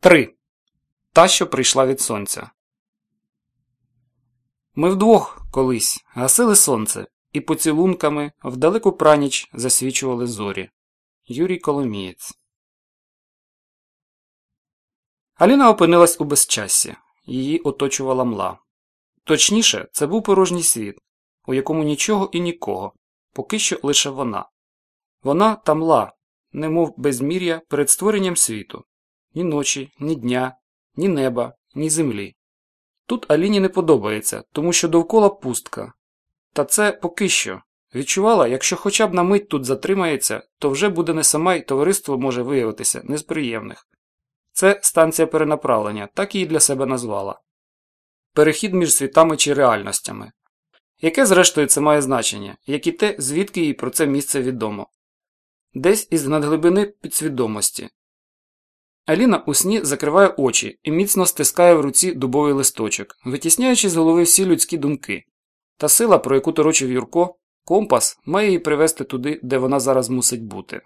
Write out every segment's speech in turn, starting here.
3. Та, що прийшла від сонця. Ми вдвох колись гасили сонце і поцілунками в далеку праніч засвічували зорі. Юрій Коломієць. Аліна опинилась у безчассі. Її оточувала мла. Точніше, це був порожній світ, у якому нічого і нікого, поки що лише вона. Вона та мла, немов безмір'я перед створенням світу ні ночі, ні дня, ні неба, ні землі. Тут Аліні не подобається, тому що довкола пустка. Та це поки що. Відчувала, якщо хоча б на мить тут затримається, то вже буде не сама й товариство може виявитися не з приємних. Це станція перенаправлення, так її для себе назвала. Перехід між світами чи реальностями. Яке, зрештою, це має значення, як і те, звідки їй про це місце відомо. Десь із надглибини підсвідомості, Аліна у сні закриває очі і міцно стискає в руці дубовий листочок, витісняючи з голови всі людські думки. Та сила, про яку торочив Юрко, компас має її привести туди, де вона зараз мусить бути.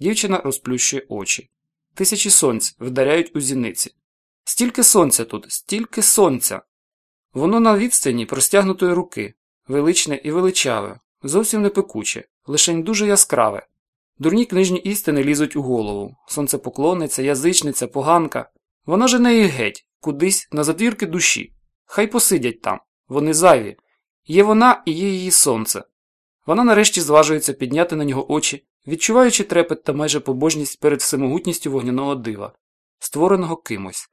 Дівчина розплющує очі. Тисячі сонць вдаряють у зіниці. Стільки сонця тут, стільки сонця. Воно на відстані простягнутої руки, величне і величаве, зовсім не пекуче, лишень дуже яскраве, Дурні книжні істини лізуть у голову сонцепоклонниця, язичниця, поганка. Вона жене їх геть, кудись на затвірки душі. Хай посидять там, вони зайві. Є вона і є її сонце. Вона нарешті зважується підняти на нього очі, відчуваючи трепет та майже побожність перед всемогутністю вогняного дива, створеного кимось.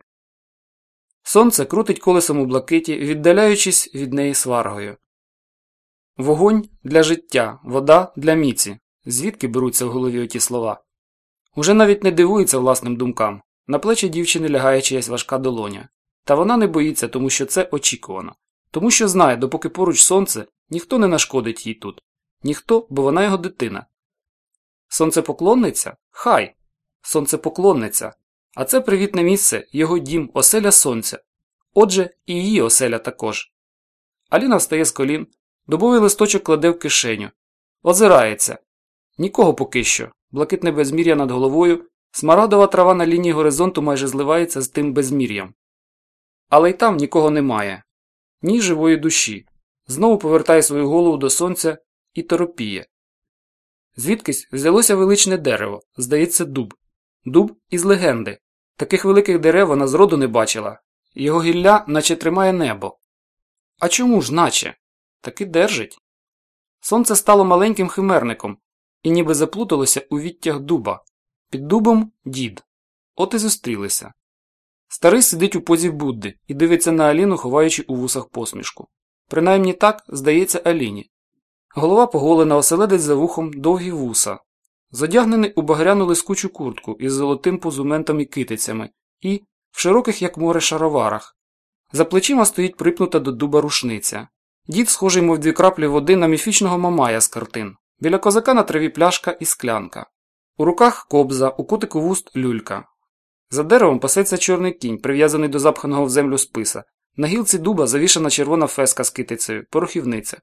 Сонце крутить колесом у блакиті, віддаляючись від неї сваргою. Вогонь для життя, вода для міці, Звідки беруться в голові оті слова? Уже навіть не дивується власним думкам. На плечі дівчини лягає чиясь важка долоня. Та вона не боїться, тому що це очікувано. Тому що знає, допоки поруч сонце, ніхто не нашкодить їй тут. Ніхто, бо вона його дитина. Сонцепоклонниця? Хай. Сонцепоклонниця. А це привітне місце, його дім, оселя сонця. Отже, і її оселя також. Аліна встає з колін, добовий листочок кладе в кишеню, озирається. Нікого поки що. Блакитне безмір'я над головою, смарагдова трава на лінії горизонту майже зливається з тим безмір'ям. Але й там нікого немає, ні живої душі. Знову повертає свою голову до сонця і торопіє. Звідкись взялося величне дерево, здається, дуб. Дуб із легенди. Таких великих дерев вона зроду не бачила, його гілля наче тримає небо. А чому ж, наче? Таки держить. Сонце стало маленьким химерником, і ніби заплуталося у відтяг дуба. Під дубом дід. От і зустрілися. Старий сидить у позі Будди і дивиться на Аліну, ховаючи у вусах посмішку. Принаймні так здається Аліні. Голова поголена оселедець за вухом довгі вуса, задягнений у багряну лискучу куртку із золотим позументом і китицями, і в широких, як море, шароварах. За плечима стоїть припнута до дуба рушниця. Дід, схожий, мов дві краплі води на міфічного мамая з картин. Біля козака на траві пляшка і склянка. У руках кобза, у кутику вуст люлька. За деревом пасеться чорний кінь, прив'язаний до запханого в землю списа. На гілці дуба завішана червона феска з китицею, порохівниця.